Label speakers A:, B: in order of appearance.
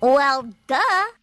A: Well, duh.